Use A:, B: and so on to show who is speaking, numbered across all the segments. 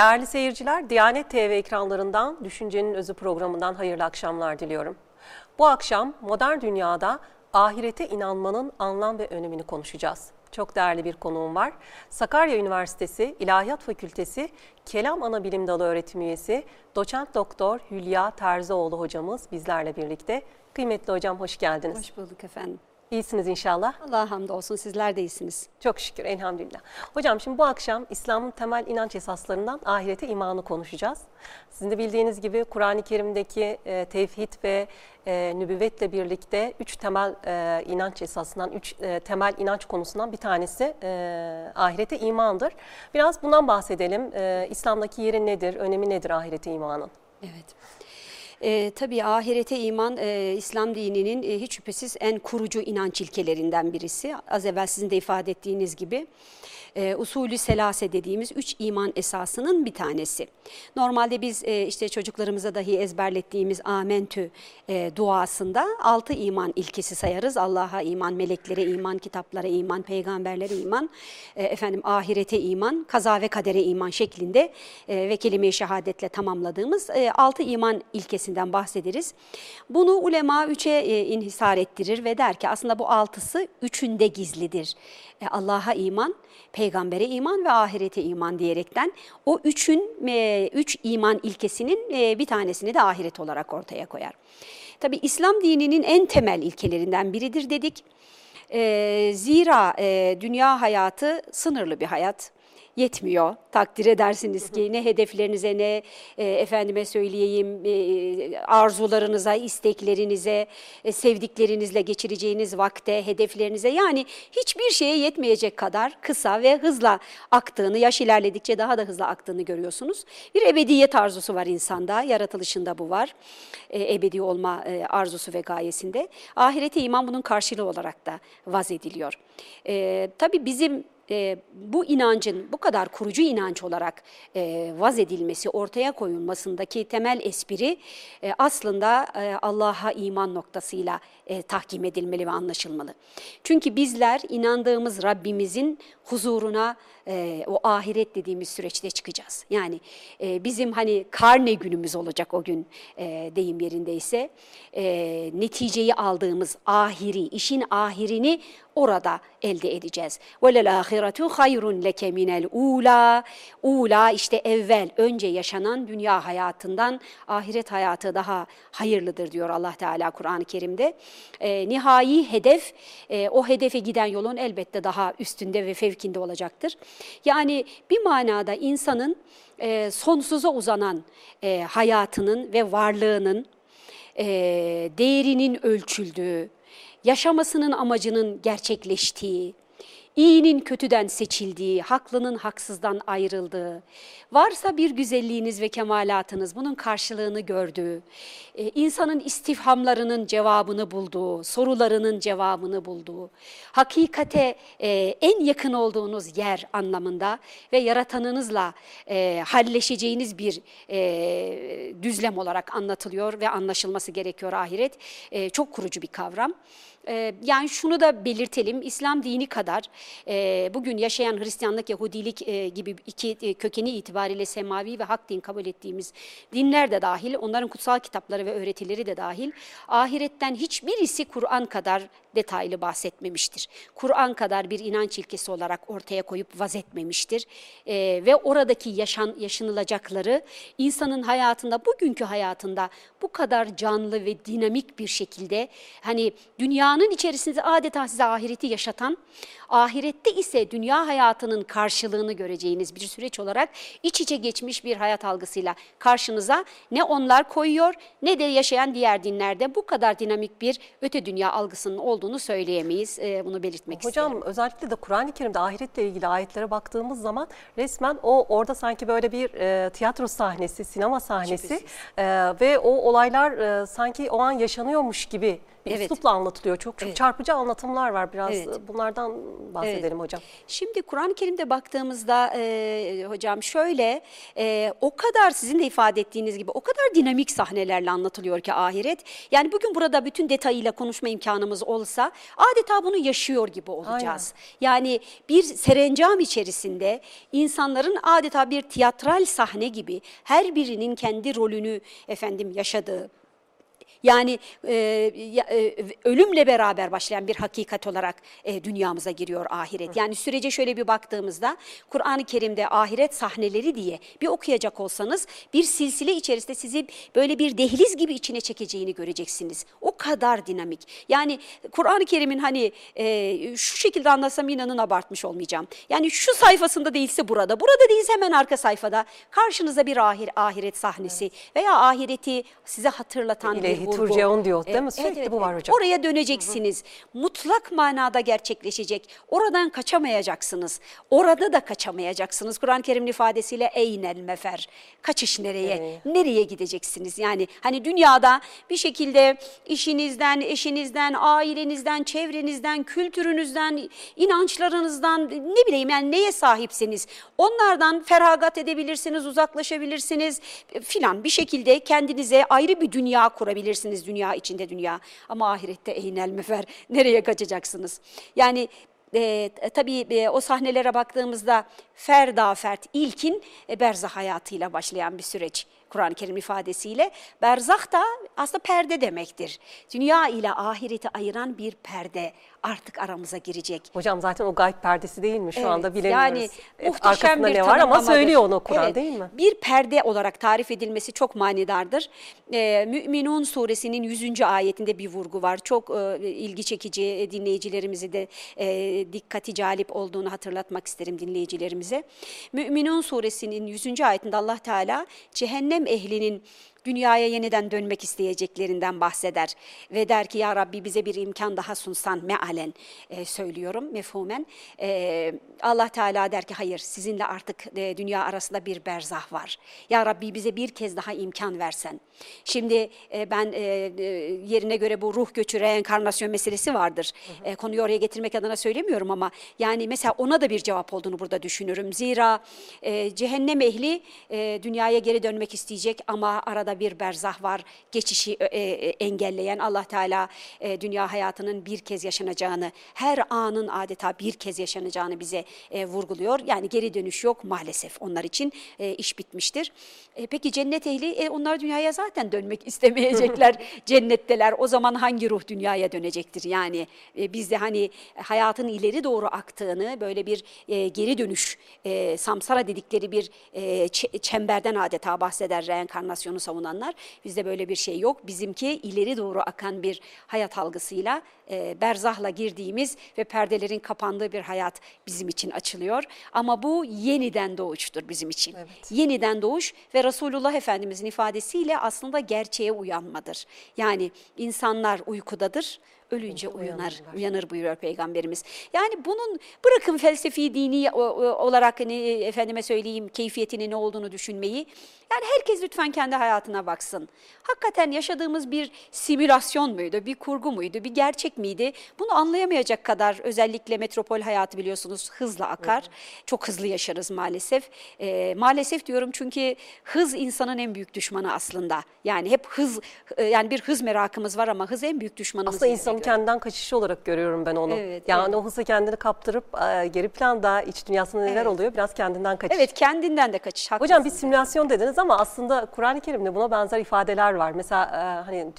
A: Değerli seyirciler, Diyanet TV ekranlarından Düşüncenin Özü programından hayırlı akşamlar diliyorum. Bu akşam modern dünyada ahirete inanmanın anlam ve önemini konuşacağız. Çok değerli bir konuğum var. Sakarya Üniversitesi İlahiyat Fakültesi Kelam Anabilim Dalı öğretim üyesi Doçent Doktor Hülya Terzioğlu hocamız bizlerle birlikte. Kıymetli hocam hoş geldiniz.
B: Hoş bulduk efendim.
A: İyisiniz inşallah.
B: Allah'a hamdolsun sizler de iyisiniz.
A: Çok şükür elhamdülillah. Hocam şimdi bu akşam İslam'ın temel inanç esaslarından ahirete imanı konuşacağız. Sizin de bildiğiniz gibi Kur'an-ı Kerim'deki e, tevhid ve e, nübüvvetle birlikte üç temel e, inanç esasından, üç e, temel inanç konusundan bir tanesi e, ahirete imandır. Biraz bundan bahsedelim. E, İslam'daki yeri nedir, önemi nedir ahirete imanın?
B: Evet. E, tabii ahirete iman e, İslam dininin e, hiç şüphesiz en kurucu inanç ilkelerinden birisi. Az evvel sizin de ifade ettiğiniz gibi e, usulü selase dediğimiz üç iman esasının bir tanesi. Normalde biz e, işte çocuklarımıza dahi ezberlettiğimiz amentü e, duasında altı iman ilkesi sayarız. Allah'a iman, meleklere iman, kitaplara iman, peygamberlere iman, e, efendim ahirete iman, kaza ve kadere iman şeklinde e, ve kelime-i şehadetle tamamladığımız e, altı iman ilkesinden bahsederiz. Bunu ulema üçe e, inhisar ettirir ve der ki aslında bu altısı üçünde gizlidir. E, Allah'a iman, peygambere iman ve ahirete iman diyerekten o üçün e, üç iman ilkesinin e, bir tanesini de ahiret olarak ortaya koyar. Tabi İslam dininin en temel ilkelerinden biridir dedik. zira dünya hayatı sınırlı bir hayat yetmiyor. Takdir edersiniz ki ne hedeflerinize ne e, efendime söyleyeyim e, arzularınıza, isteklerinize, e, sevdiklerinizle geçireceğiniz vakte, hedeflerinize yani hiçbir şeye yetmeyecek kadar kısa ve hızla aktığını, yaş ilerledikçe daha da hızlı aktığını görüyorsunuz. Bir ebediyet arzusu var insanda, yaratılışında bu var. E, ebedi olma e, arzusu ve gayesinde. Ahirete iman bunun karşılığı olarak da vaz ediliyor. E, tabii bizim e, bu inancın bu kadar kurucu inanç olarak e, vaz edilmesi, ortaya koyulmasındaki temel espri e, aslında e, Allah'a iman noktasıyla e, tahkim edilmeli ve anlaşılmalı. Çünkü bizler inandığımız Rabbimizin huzuruna e, o ahiret dediğimiz süreçte çıkacağız. Yani e, bizim hani karne günümüz olacak o gün e, deyim yerindeyse e, neticeyi aldığımız ahiri, işin ahirini orada elde edeceğiz. Velel ahiretu hayrun leke minel ula. Ula işte evvel, önce yaşanan dünya hayatından ahiret hayatı daha hayırlıdır diyor Allah Teala Kur'an-ı Kerim'de. E, nihai hedef, e, o hedefe giden yolun elbette daha üstünde ve fevkinde olacaktır. Yani bir manada insanın e, sonsuza uzanan e, hayatının ve varlığının, e, değerinin ölçüldüğü, yaşamasının amacının gerçekleştiği, iyinin kötüden seçildiği, haklının haksızdan ayrıldığı, varsa bir güzelliğiniz ve kemalatınız bunun karşılığını gördüğü, e, insanın istifhamlarının cevabını bulduğu, sorularının cevabını bulduğu, hakikate e, en yakın olduğunuz yer anlamında ve yaratanınızla e, halleşeceğiniz bir düzlem olarak anlatılıyor ve anlaşılması gerekiyor ahiret. Çok kurucu bir kavram. Ee, yani şunu da belirtelim, İslam dini kadar e, bugün yaşayan Hristiyanlık, Yahudilik e, gibi iki e, kökeni itibariyle semavi ve hak din kabul ettiğimiz dinler de dahil, onların kutsal kitapları ve öğretileri de dahil, ahiretten hiçbirisi Kur'an kadar detaylı bahsetmemiştir. Kur'an kadar bir inanç ilkesi olarak ortaya koyup vazetmemiştir. E, ve oradaki yaşan, yaşanılacakları insanın hayatında, bugünkü hayatında bu kadar canlı ve dinamik bir şekilde hani dünyanın içerisinde adeta size ahireti yaşatan, ahirette ise dünya hayatının karşılığını göreceğiniz bir süreç olarak iç içe geçmiş bir hayat algısıyla karşınıza ne onlar koyuyor ne de yaşayan diğer dinlerde bu kadar dinamik bir öte dünya algısının olduğunu söyleyemeyiz. E, bunu belirtmek
A: Hocam,
B: isterim.
A: Hocam özellikle de Kur'an-ı Kerim'de ahiretle ilgili ayetlere baktığımız zaman resmen o orada sanki böyle bir e, tiyatro sahnesi, sinema sahnesi e, ve o olaylar e, sanki o an yaşanıyormuş gibi bir
B: Evet.
A: üslupla anlatılıyor. Çok çok
B: Evet.
A: çarpıcı anlatımlar var. Biraz
B: Evet.
A: e, bunlardan bahsedelim hocam.
B: Şimdi Kur'an-ı Kerim'de baktığımızda e, hocam şöyle e, o kadar sizin de ifade ettiğiniz gibi o kadar dinamik sahnelerle anlatılıyor ki ahiret. Yani bugün burada bütün detayıyla konuşma imkanımız olsa adeta bunu yaşıyor gibi olacağız. Yani bir serencam içerisinde insanların adeta bir tiyatral sahne gibi her birinin kendi rolünü efendim yaşadığı yani e, e, ölümle beraber başlayan bir hakikat olarak e, dünyamıza giriyor ahiret. Yani sürece şöyle bir baktığımızda Kur'an-ı Kerim'de ahiret sahneleri diye bir okuyacak olsanız bir silsile içerisinde sizi böyle bir dehliz gibi içine çekeceğini göreceksiniz. O kadar dinamik. Yani Kur'an-ı Kerim'in hani e, şu şekilde anlatsam inanın abartmış olmayacağım. Yani şu sayfasında değilse burada, burada değilse hemen arka sayfada karşınıza bir ahir, ahiret sahnesi veya ahireti size hatırlatan bir
A: İlahi. Turcaun diyor, değil mi?
B: Evet,
A: Sürekli
B: evet,
A: bu var hocam.
B: Oraya döneceksiniz. Mutlak manada gerçekleşecek. Oradan kaçamayacaksınız. Orada da kaçamayacaksınız. Kur'an-ı Kerim'in ifadesiyle eynel mefer. Kaçış nereye?
A: Evet.
B: Nereye gideceksiniz? Yani hani dünyada bir şekilde işinizden, eşinizden, ailenizden, çevrenizden, kültürünüzden, inançlarınızdan ne bileyim yani neye sahipseniz onlardan feragat edebilirsiniz, uzaklaşabilirsiniz filan bir şekilde kendinize ayrı bir dünya kurabilirsiniz dünya içinde dünya. Ama ahirette eynel mefer nereye kaçacaksınız? Yani e, tabii e, o sahnelere baktığımızda ferda fert ilkin e, berzah hayatıyla başlayan bir süreç. Kur'an-ı Kerim ifadesiyle. Berzah da aslında perde demektir. Dünya ile ahireti ayıran bir perde artık aramıza girecek.
A: Hocam zaten o gayb perdesi değil mi? Şu anda
B: Evet,
A: bilemiyoruz.
B: Yani
A: E,
B: muhteşem
A: Arkasında
B: bir
A: ne var ama söylüyor onu Kur'an
B: Evet,
A: değil mi?
B: Bir perde olarak tarif edilmesi çok manidardır. Ee, Mü'minun suresinin 100. ayetinde bir vurgu var. Çok e, ilgi çekici e, dinleyicilerimizi de e, dikkati calip olduğunu hatırlatmak isterim dinleyicilerimize. Mü'minun suresinin 100. ayetinde Allah Teala cehennem ehlinin dünyaya yeniden dönmek isteyeceklerinden bahseder. Ve der ki ya Rabbi bize bir imkan daha sunsan mealen e, söylüyorum mefhumen. E, Allah Teala der ki hayır sizinle artık e, dünya arasında bir berzah var. Ya Rabbi bize bir kez daha imkan versen. Şimdi e, ben e, e, yerine göre bu ruh göçü reenkarnasyon meselesi vardır. E, konuyu oraya getirmek adına söylemiyorum ama yani mesela ona da bir cevap olduğunu burada düşünürüm. Zira e, cehennem ehli e, dünyaya geri dönmek isteyecek ama arada bir berzah var. Geçişi e, e, engelleyen Allah Teala e, dünya hayatının bir kez yaşanacağını, her anın adeta bir kez yaşanacağını bize e, vurguluyor. Yani geri dönüş yok maalesef onlar için e, iş bitmiştir. E, peki cennet ehli e, onlar dünyaya zaten dönmek istemeyecekler. Cennetteler. O zaman hangi ruh dünyaya dönecektir? Yani e, biz de hani hayatın ileri doğru aktığını böyle bir e, geri dönüş e, samsara dedikleri bir e, çemberden adeta bahseder reenkarnasyonu savunanlar. Bizde böyle bir şey yok. Bizimki ileri doğru akan bir hayat algısıyla e, berzahla girdiğimiz ve perdelerin kapandığı bir hayat bizim için açılıyor. Ama bu yeniden doğuştur bizim için.
A: Evet.
B: Yeniden doğuş ve Resulullah Efendimizin ifadesiyle aslında gerçeğe uyanmadır. Yani insanlar uykudadır, ölünce uyanır, uyanır buyuruyor Peygamberimiz. Yani bunun bırakın felsefi, dini o- o- olarak hani efendime söyleyeyim keyfiyetinin ne olduğunu düşünmeyi. Yani herkes lütfen kendi hayatına baksın. Hakikaten yaşadığımız bir simülasyon muydu, bir kurgu muydu, bir gerçek miydi? Bunu anlayamayacak kadar özellikle metropol hayatı biliyorsunuz hızla akar. Çok hızlı yaşarız maalesef. Ee, maalesef diyorum çünkü hız insanın en büyük düşmanı aslında. Yani hep hız, e, yani bir hız merakımız var ama hız en büyük düşmanımız.
A: Aslında insanın. Kendinden kaçışı olarak görüyorum ben onu.
B: Evet,
A: yani
B: evet.
A: o hızla kendini kaptırıp e, geri planda iç dünyasında neler
B: Evet.
A: oluyor biraz kendinden kaçış.
B: Evet kendinden de kaçış.
A: Hocam bir simülasyon dediniz ama aslında Kur'an-ı Kerim'de buna benzer ifadeler var. Mesela e, hani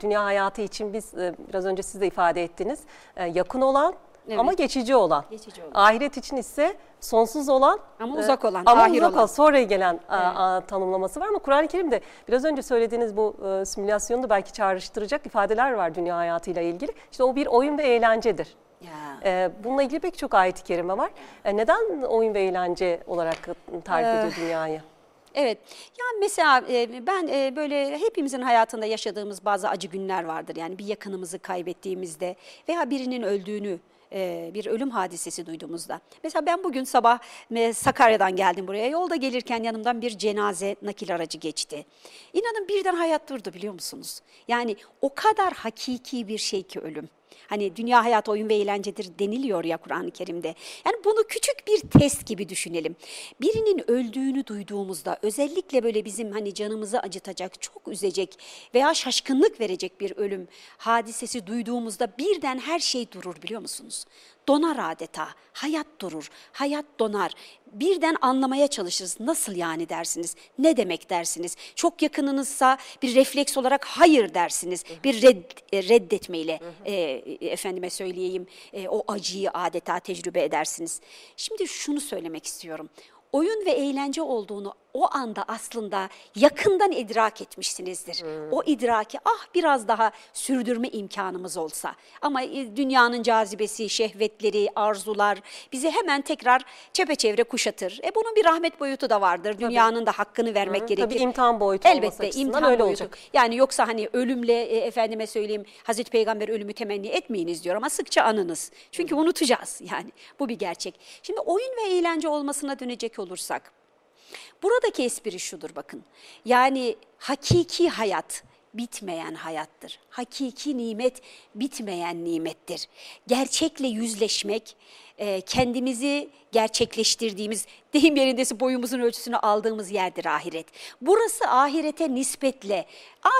A: dünya hayatı için biz e, biraz önce siz de ifade ettiniz. E, yakın olan
B: Evet.
A: ama geçici olan.
B: Geçici olan.
A: Ahiret için ise sonsuz olan
B: Ama
A: e,
B: uzak olan,
A: ama
B: ahir
A: uzak
B: olan.
A: Sonra gelen a, a, tanımlaması var ama Kur'an-ı Kerim'de biraz önce söylediğiniz bu e, simülasyonu da belki çağrıştıracak ifadeler var dünya hayatıyla ilgili. İşte o bir oyun ve eğlencedir.
B: Ya.
A: E, bununla ilgili pek çok ayet-i kerime var. E, neden oyun ve eğlence olarak tarif
B: Ee,
A: ediyor dünyayı?
B: Evet. Yani mesela e, ben böyle hepimizin hayatında yaşadığımız bazı acı günler vardır. Yani bir yakınımızı kaybettiğimizde veya birinin öldüğünü e, bir ölüm hadisesi duyduğumuzda. Mesela ben bugün sabah e, Sakarya'dan geldim buraya. Yolda gelirken yanımdan bir cenaze nakil aracı geçti. İnanın birden hayat durdu biliyor musunuz? Yani o kadar hakiki bir şey ki ölüm. Hani dünya hayatı oyun ve eğlencedir deniliyor ya Kur'an-ı Kerim'de. Yani bunu küçük bir test gibi düşünelim. Birinin öldüğünü duyduğumuzda özellikle böyle bizim hani canımızı acıtacak, çok üzecek veya şaşkınlık verecek bir ölüm hadisesi duyduğumuzda birden her şey durur biliyor musunuz? Donar adeta, hayat durur, hayat donar. Birden anlamaya çalışırız. Nasıl yani dersiniz? Ne demek dersiniz? Çok yakınınızsa bir refleks olarak hayır dersiniz. Bir red, e, reddetmeyle e, efendime söyleyeyim e, o acıyı adeta tecrübe edersiniz. Şimdi şunu söylemek istiyorum. Oyun ve eğlence olduğunu o anda aslında yakından idrak etmişsinizdir. O idraki ah biraz daha sürdürme imkanımız olsa. Ama e, dünyanın cazibesi, şehvetleri, arzular bizi hemen tekrar çepeçevre kuşatır. E bunun bir rahmet boyutu da vardır. Dünyanın da hakkını vermek gerekir.
A: Tabii imtihan boyutu
B: Elbette imtihan
A: öyle
B: boyutu.
A: olacak.
B: Yani yoksa hani ölümle e, efendime söyleyeyim Hazreti Peygamber ölümü temenni etmeyiniz diyor ama sıkça anınız. Çünkü unutacağız yani bu bir gerçek. Şimdi oyun ve eğlence olmasına dönecek olursak buradaki espri şudur bakın. Yani hakiki hayat bitmeyen hayattır. Hakiki nimet bitmeyen nimettir. Gerçekle yüzleşmek, e, kendimizi gerçekleştirdiğimiz, deyim yerindesi boyumuzun ölçüsünü aldığımız yerdir ahiret. Burası ahirete nispetle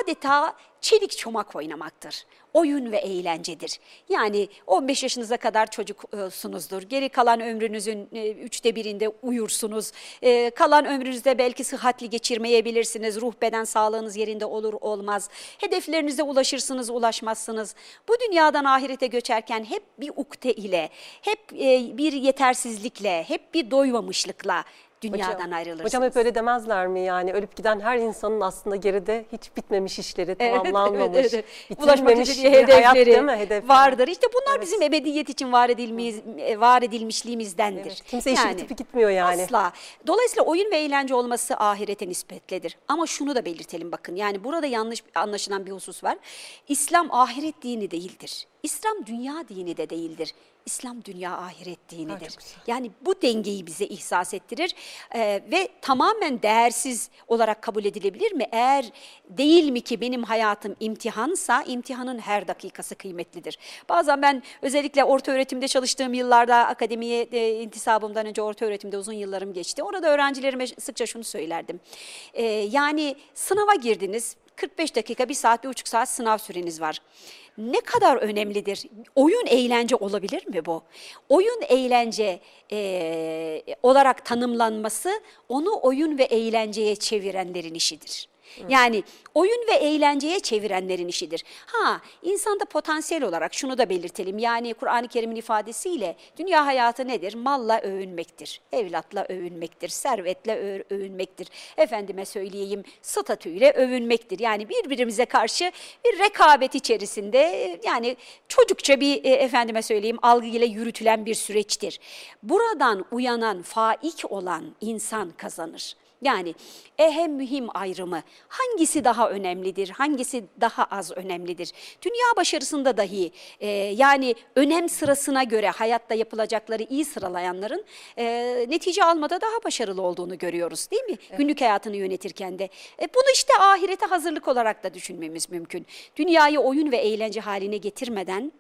B: adeta çelik çomak oynamaktır. Oyun ve eğlencedir. Yani 15 yaşınıza kadar çocuksunuzdur. Geri kalan ömrünüzün e, üçte birinde uyursunuz. E, kalan ömrünüzde belki sıhhatli geçirmeyebilirsiniz. Ruh beden sağlığınız yerinde olur olmaz. Hedeflerinize ulaşırsınız ulaşmazsınız. Bu dünyadan ahirete göçerken hep bir ukde ile, hep e, bir yetersizlikle, hep bir doymamışlıkla dünyadan
A: Hocam,
B: ayrılırsınız.
A: Hocam hep öyle demezler mi yani ölüp giden her insanın aslında geride hiç bitmemiş işleri
B: Evet,
A: tamamlanmamış,
B: evet, evet.
A: bir hayat
B: hedefleri
A: değil mi? Hedefler.
B: vardır. İşte bunlar
A: Evet.
B: bizim ebediyet için var, edilmeyiz, var edilmişliğimizdendir.
A: Evet, kimse işi bitip gitmiyor yani.
B: Asla. Dolayısıyla oyun ve eğlence olması ahirete nispetledir. Ama şunu da belirtelim bakın. Yani burada yanlış anlaşılan bir husus var. İslam ahiret dini değildir. İslam dünya dini de değildir. İslam dünya ahiret dinidir. Yani bu dengeyi bize ihsas ettirir Ee, ve tamamen değersiz olarak kabul edilebilir mi? Eğer değil mi ki benim hayatım imtihansa imtihanın her dakikası kıymetlidir. Bazen ben özellikle orta öğretimde çalıştığım yıllarda akademiye e, intisabımdan önce orta öğretimde uzun yıllarım geçti. Orada öğrencilerime sıkça şunu söylerdim. Ee, yani sınava girdiniz 45 dakika, bir saat, bir buçuk saat sınav süreniz var. Ne kadar önemlidir? Oyun eğlence olabilir mi bu? Oyun eğlence e, olarak tanımlanması onu oyun ve eğlenceye çevirenlerin işidir. Yani oyun ve eğlenceye çevirenlerin işidir. Ha, insanda potansiyel olarak şunu da belirtelim. Yani Kur'an-ı Kerim'in ifadesiyle dünya hayatı nedir? Malla övünmektir, evlatla övünmektir, servetle övünmektir. Efendime söyleyeyim statüyle övünmektir. Yani birbirimize karşı bir rekabet içerisinde yani çocukça bir e, efendime söyleyeyim algıyla yürütülen bir süreçtir. Buradan uyanan, faik olan insan kazanır. Yani ehem mühim ayrımı hangisi daha önemlidir, hangisi daha az önemlidir? Dünya başarısında dahi e, yani önem sırasına göre hayatta yapılacakları iyi sıralayanların e, netice almada daha başarılı olduğunu görüyoruz değil mi? Günlük hayatını yönetirken de. E, bunu işte ahirete hazırlık olarak da düşünmemiz mümkün. Dünyayı oyun ve eğlence haline getirmeden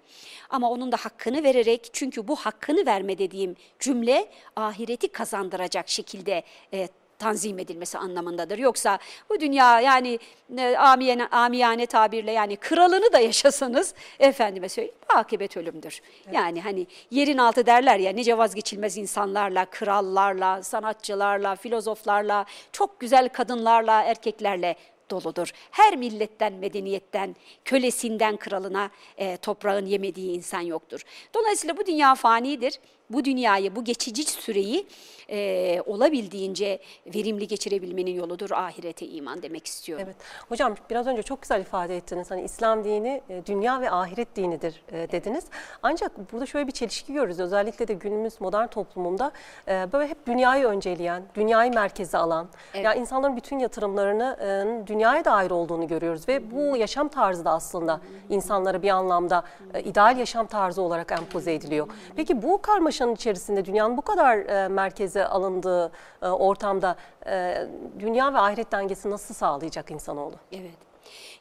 B: ama onun da hakkını vererek çünkü bu hakkını verme dediğim cümle ahireti kazandıracak şekilde e, tanzim edilmesi anlamındadır. Yoksa bu dünya yani e, amiyane, amiyane tabirle yani kralını da yaşasanız efendime söyleyeyim akıbet ölümdür. Yani hani yerin altı derler ya nice vazgeçilmez insanlarla, krallarla, sanatçılarla, filozoflarla, çok güzel kadınlarla, erkeklerle doludur. Her milletten, medeniyetten, kölesinden kralına e, toprağın yemediği insan yoktur. Dolayısıyla bu dünya fanidir. Bu dünyayı, bu geçici süreyi e, olabildiğince verimli geçirebilmenin yoludur ahirete iman demek istiyorum.
A: Evet. Hocam biraz önce çok güzel ifade ettiniz. Hani İslam dini e, dünya ve ahiret dinidir e, dediniz. Ancak burada şöyle bir çelişki görürüz. Özellikle de günümüz modern toplumunda e, böyle hep dünyayı önceleyen, dünyayı merkeze alan,
B: Evet.
A: ya insanların bütün yatırımlarını e, dünya dünyaya dair olduğunu görüyoruz ve bu yaşam tarzı da aslında insanlara bir anlamda e, ideal yaşam tarzı olarak empoze ediliyor. Peki bu karmaşanın içerisinde dünyanın bu kadar e, merkeze alındığı e, ortamda e, dünya ve ahiret dengesi nasıl sağlayacak insanoğlu?
B: Evet.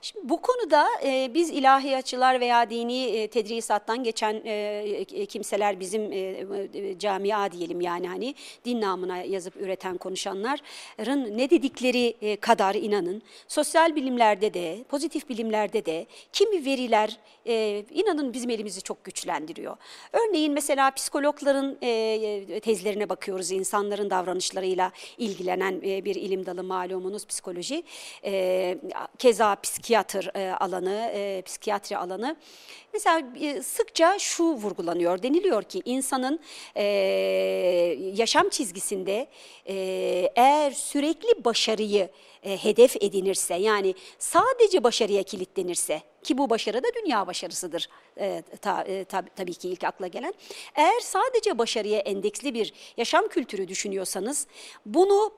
B: Şimdi bu konuda e, biz ilahiyatçılar veya dini e, tedrisattan geçen e, e, kimseler bizim e, e, camia diyelim yani hani din namına yazıp üreten konuşanların ne dedikleri e, kadar inanın. Sosyal bilimlerde de, pozitif bilimlerde de kimi veriler e, inanın bizim elimizi çok güçlendiriyor. Örneğin mesela psikologların e, tezlerine bakıyoruz insanların davranışlarıyla ilgilenen e, bir ilim dalı malumunuz psikoloji. E, keza psikiyatr e, alanı, e, psikiyatri alanı. Mesela e, sıkça şu vurgulanıyor, deniliyor ki insanın yaşam çizgisinde eğer sürekli başarıyı hedef edinirse yani sadece başarıya kilitlenirse ki bu başarı da dünya başarısıdır e, ta, e, tab, tabii ki ilk akla gelen. Eğer sadece başarıya endeksli bir yaşam kültürü düşünüyorsanız bunu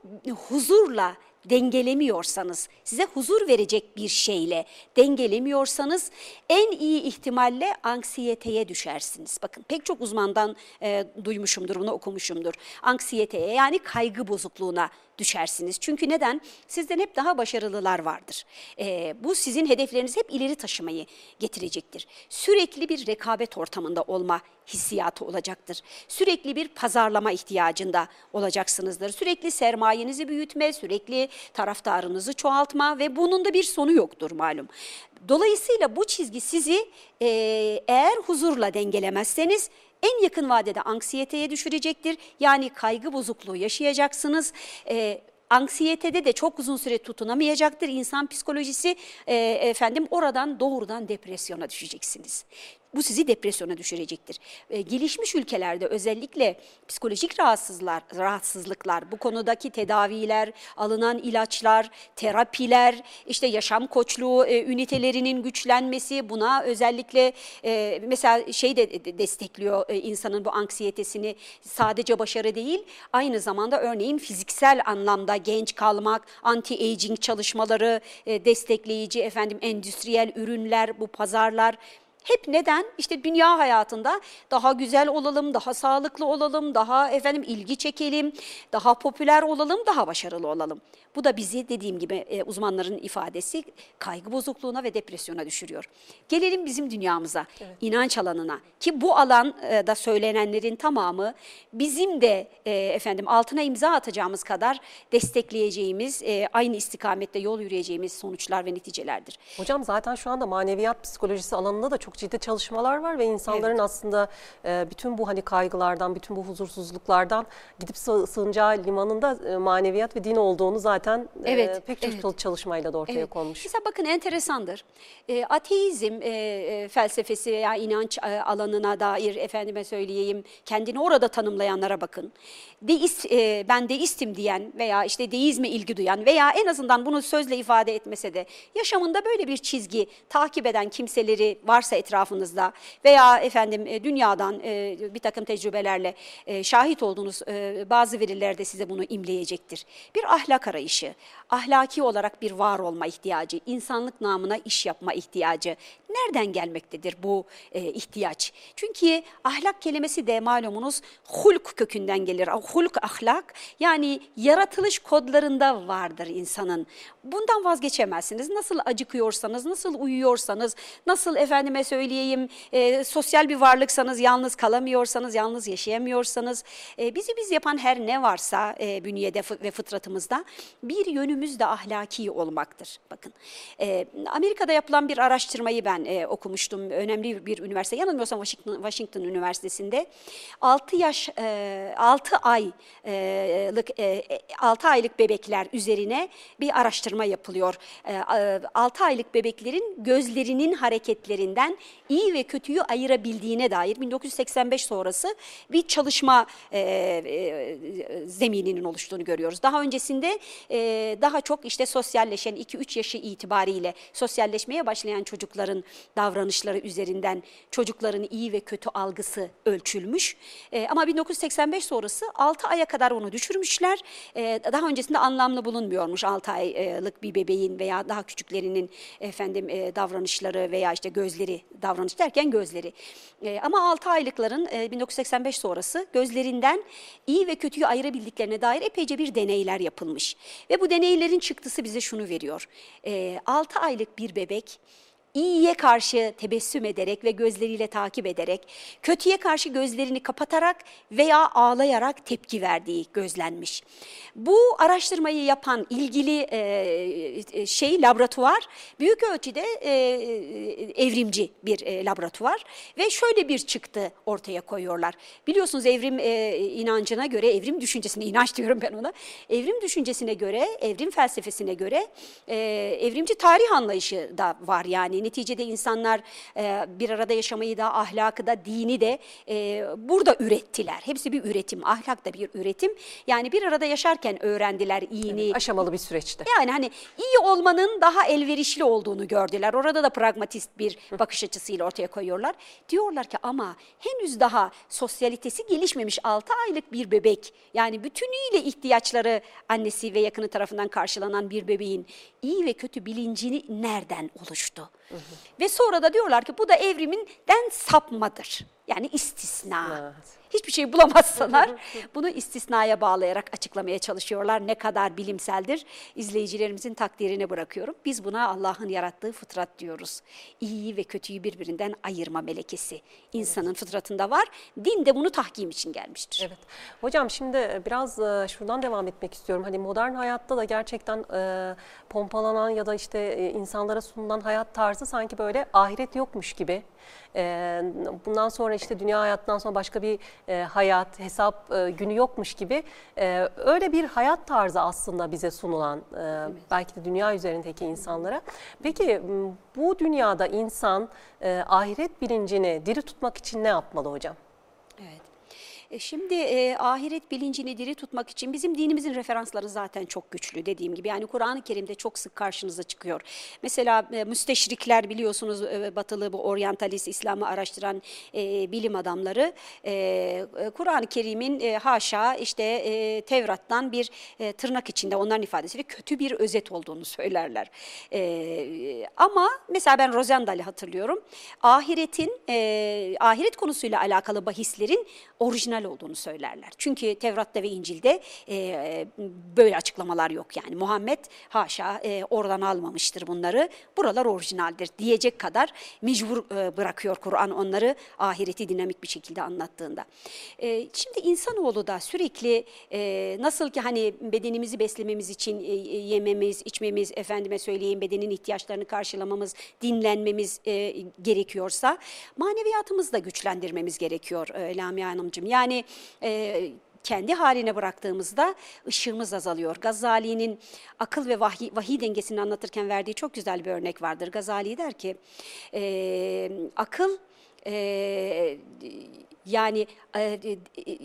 B: huzurla dengelemiyorsanız, size huzur verecek bir şeyle dengelemiyorsanız en iyi ihtimalle anksiyeteye düşersiniz. Bakın pek çok uzmandan e, duymuşumdur, bunu okumuşumdur. Anksiyeteye yani kaygı bozukluğuna düşersiniz. Çünkü neden? Sizden hep daha başarılılar vardır. E, bu sizin hedeflerinizi hep ileri taşımayı getirecektir. Sürekli bir rekabet ortamında olma hissiyatı olacaktır. Sürekli bir pazarlama ihtiyacında olacaksınızdır. Sürekli sermayenizi büyütme, sürekli taraftarınızı çoğaltma ve bunun da bir sonu yoktur malum. Dolayısıyla bu çizgi sizi e, eğer huzurla dengelemezseniz en yakın vadede anksiyeteye düşürecektir. Yani kaygı bozukluğu yaşayacaksınız. E, anksiyetede de çok uzun süre tutunamayacaktır insan psikolojisi. E, efendim oradan doğrudan depresyona düşeceksiniz. Bu sizi depresyona düşürecektir. E, gelişmiş ülkelerde özellikle psikolojik rahatsızlar, rahatsızlıklar, bu konudaki tedaviler, alınan ilaçlar, terapiler, işte yaşam koçluğu e, ünitelerinin güçlenmesi, buna özellikle e, mesela şey de destekliyor e, insanın bu anksiyetesini sadece başarı değil, aynı zamanda örneğin fiziksel anlamda genç kalmak, anti-aging çalışmaları e, destekleyici efendim endüstriyel ürünler, bu pazarlar hep neden? İşte dünya hayatında daha güzel olalım, daha sağlıklı olalım, daha efendim ilgi çekelim, daha popüler olalım, daha başarılı olalım. Bu da bizi dediğim gibi e, uzmanların ifadesi kaygı bozukluğuna ve depresyona düşürüyor. Gelelim bizim dünyamıza, evet. inanç alanına ki bu alanda söylenenlerin tamamı bizim de e, efendim altına imza atacağımız kadar destekleyeceğimiz, e, aynı istikamette yol yürüyeceğimiz sonuçlar ve neticelerdir.
A: Hocam zaten şu anda maneviyat psikolojisi alanında da çok ciddi çalışmalar var ve insanların evet. aslında e, bütün bu hani kaygılardan, bütün bu huzursuzluklardan gidip sığınacağı limanında e, maneviyat ve din olduğunu zaten e, evet, e, pek çok evet. çalışmayla da ortaya evet. konmuş.
B: Mesela bakın enteresandır. E, ateizm e, e, felsefesi veya inanç e, alanına dair efendime söyleyeyim kendini orada tanımlayanlara bakın. Deist, e, ben deistim diyen veya işte deizme ilgi duyan veya en azından bunu sözle ifade etmese de yaşamında böyle bir çizgi takip eden kimseleri varsa etrafınızda veya efendim e, dünyadan e, bir takım tecrübelerle e, şahit olduğunuz bazı veriler de size bunu imleyecektir. Bir ahlak arayışı, ahlaki olarak bir var olma ihtiyacı, insanlık namına iş yapma ihtiyacı nereden gelmektedir bu e, ihtiyaç? Çünkü ahlak kelimesi de malumunuz hulk kökünden gelir. Hulk ahlak yani yaratılış kodlarında vardır insanın. Bundan vazgeçemezsiniz. Nasıl acıkıyorsanız, nasıl uyuyorsanız, nasıl efendime söyleyeyim e, sosyal bir varlıksanız, yalnız kalamıyorsanız, yalnız yaşayamıyorsanız, e, bizi biz yapan her ne varsa e, bünyede ve fıtratımızda bir yönümüz de ahlaki olmaktır. Bakın e, Amerika'da yapılan bir araştırmayı ben e, okumuştum. Önemli bir üniversite. Yanılmıyorsam Washington, Washington Üniversitesi'nde 6 yaş e, 6 aylık e, 6 aylık bebekler üzerine bir araştırma yapılıyor. E, 6 aylık bebeklerin gözlerinin hareketlerinden iyi ve kötüyü ayırabildiğine dair 1985 sonrası bir çalışma e, e, zemininin oluştuğunu görüyoruz. Daha öncesinde e, daha çok işte sosyalleşen 2-3 yaşı itibariyle sosyalleşmeye başlayan çocukların davranışları üzerinden çocukların iyi ve kötü algısı ölçülmüş. E, ama 1985 sonrası 6 aya kadar onu düşürmüşler. E, daha öncesinde anlamlı bulunmuyormuş 6 aylık bir bebeğin veya daha küçüklerinin efendim e, davranışları veya işte gözleri davranış derken gözleri. E, ama 6 aylıkların e, 1985 sonrası gözlerinden iyi ve kötüyü ayırabildiklerine dair epeyce bir deneyler yapılmış. Ve bu deneylerin çıktısı bize şunu veriyor. E, 6 aylık bir bebek iyiye karşı tebessüm ederek ve gözleriyle takip ederek, kötüye karşı gözlerini kapatarak veya ağlayarak tepki verdiği gözlenmiş. Bu araştırmayı yapan ilgili e, şey laboratuvar büyük ölçüde e, evrimci bir e, laboratuvar ve şöyle bir çıktı ortaya koyuyorlar. Biliyorsunuz evrim e, inancına göre, evrim düşüncesine inanç diyorum ben ona. Evrim düşüncesine göre, evrim felsefesine göre e, evrimci tarih anlayışı da var yani neticede insanlar e, bir arada yaşamayı da, ahlakı da, dini de e, burada ürettiler. Hepsi bir üretim, ahlak da bir üretim. Yani bir arada yaşarken öğrendiler iyini.
A: Evet, aşamalı bir süreçti.
B: Yani hani iyi olmanın daha elverişli olduğunu gördüler. Orada da pragmatist bir bakış açısıyla ortaya koyuyorlar. Diyorlar ki ama henüz daha sosyalitesi gelişmemiş 6 aylık bir bebek yani bütünüyle ihtiyaçları annesi ve yakını tarafından karşılanan bir bebeğin iyi ve kötü bilincini nereden oluştu? Hı hı. Ve sonra da diyorlar ki bu da evriminden sapmadır. Yani istisna. Evet. Hiçbir şey bulamazsalar bunu istisnaya bağlayarak açıklamaya çalışıyorlar. Ne kadar bilimseldir izleyicilerimizin takdirine bırakıyorum. Biz buna Allah'ın yarattığı fıtrat diyoruz. İyiyi ve kötüyü birbirinden ayırma melekesi. İnsanın evet. fıtratında var. Din de bunu tahkim için gelmiştir.
A: Evet. Hocam şimdi biraz e, şuradan devam etmek istiyorum. Hani modern hayatta da gerçekten e, pompalanan ya da işte e, insanlara sunulan hayat tarzı sanki böyle ahiret yokmuş gibi. E, bundan sonra işte dünya hayattan sonra başka bir e, hayat, hesap e, günü yokmuş gibi e, öyle bir hayat tarzı aslında bize sunulan e, evet. belki de dünya üzerindeki insanlara. Peki bu dünyada insan e, ahiret bilincini diri tutmak için ne yapmalı hocam?
B: Evet. E, şimdi e, ahiret bilincini diri tutmak için bizim dinimizin referansları zaten çok güçlü dediğim gibi. Yani Kur'an-ı Kerim'de çok sık karşınıza çıkıyor. Mesela e, müsteşrikler biliyorsunuz e, batılı bu oryantalist İslam'ı araştıran e, bilim adamları e, e, Kur'an-ı Kerim'in e, haşa işte e, Tevrat'tan bir e, tırnak içinde onların ifadesiyle kötü bir özet olduğunu söylerler. E, ama mesela ben Rosendal'i hatırlıyorum. Ahiretin e, ahiret konusuyla alakalı bahislerin orijinal olduğunu söylerler. Çünkü Tevrat'ta ve İncil'de e, böyle açıklamalar yok yani. Muhammed haşa e, oradan almamıştır bunları. Buralar orijinaldir diyecek kadar mecbur e, bırakıyor Kur'an onları ahireti dinamik bir şekilde anlattığında. E, şimdi insanoğlu da sürekli e, nasıl ki hani bedenimizi beslememiz için e, yememiz, içmemiz, efendime söyleyeyim bedenin ihtiyaçlarını karşılamamız, dinlenmemiz e, gerekiyorsa maneviyatımızı da güçlendirmemiz gerekiyor e, Lamia Hanımcığım. Yani e, kendi haline bıraktığımızda ışığımız azalıyor. Gazali'nin akıl ve vahiy, vahiy dengesini anlatırken verdiği çok güzel bir örnek vardır. Gazali der ki e, akıl e, yani e,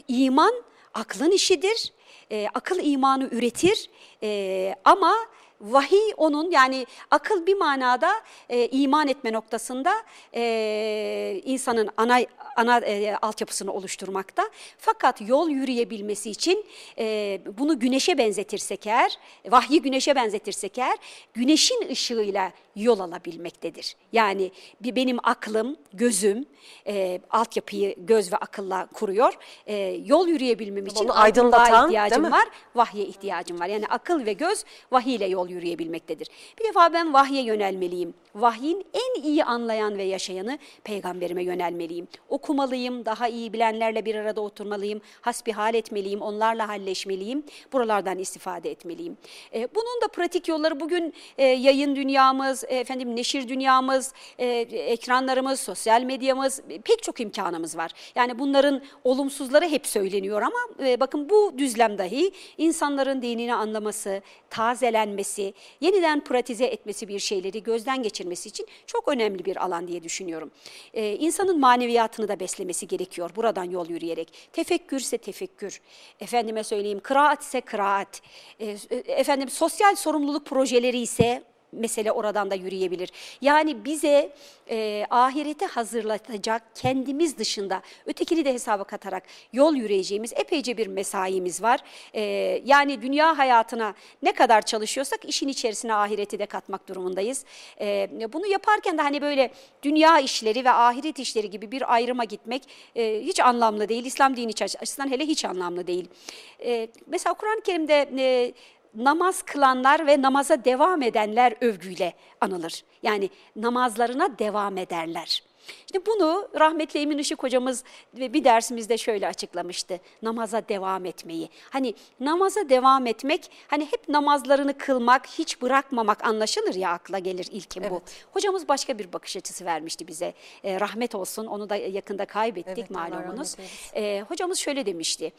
B: iman aklın işidir. E, akıl imanı üretir e, ama vahiy onun yani akıl bir manada e, iman etme noktasında e, insanın ana ana e, altyapısını oluşturmakta. Fakat yol yürüyebilmesi için e, bunu güneşe benzetirsek eğer, vahyi güneşe benzetirsek eğer, güneşin ışığıyla yol alabilmektedir. Yani bir benim aklım, gözüm, e, altyapıyı göz ve akılla kuruyor. E, yol yürüyebilmem için aydınlığa ihtiyacım var, vahye ihtiyacım var. Yani akıl ve göz vahiy ile yol yürüyebilmektedir. Bir defa ben vahye yönelmeliyim. Vahyin en iyi anlayan ve yaşayanı peygamberime yönelmeliyim. Okumalıyım, daha iyi bilenlerle bir arada oturmalıyım, hasbihal etmeliyim, onlarla halleşmeliyim, buralardan istifade etmeliyim. E, bunun da pratik yolları bugün e, yayın dünyamız, efendim neşir dünyamız, e, ekranlarımız, sosyal medyamız pek çok imkanımız var. Yani bunların olumsuzları hep söyleniyor ama e, bakın bu düzlem dahi insanların dinini anlaması, tazelenmesi, yeniden pratize etmesi bir şeyleri gözden geçirmesi için çok önemli bir alan diye düşünüyorum. E, insanın maneviyatını da beslemesi gerekiyor buradan yol yürüyerek. Tefekkür ise tefekkür, efendime söyleyeyim kıraat ise kıraat, e, e, efendim sosyal sorumluluk projeleri ise mesele oradan da yürüyebilir. Yani bize e, ahirete hazırlatacak kendimiz dışında ötekini de hesaba katarak yol yürüyeceğimiz epeyce bir mesaimiz var. E, yani dünya hayatına ne kadar çalışıyorsak işin içerisine ahireti de katmak durumundayız. E, bunu yaparken de hani böyle dünya işleri ve ahiret işleri gibi bir ayrıma gitmek e, hiç anlamlı değil. İslam dini açısından hele hiç anlamlı değil. E, mesela Kur'an-ı Kerim'de... E, namaz kılanlar ve namaza devam edenler övgüyle anılır. Yani namazlarına devam ederler. Şimdi bunu rahmetli Emin Işık hocamız bir dersimizde şöyle açıklamıştı. Namaza devam etmeyi. Hani namaza devam etmek, hani hep namazlarını kılmak, hiç bırakmamak anlaşılır ya akla gelir ilkin bu.
A: Evet.
B: Hocamız başka bir bakış açısı vermişti bize. E, rahmet olsun onu da yakında kaybettik
A: Evet,
B: malumunuz. E, hocamız şöyle demişti.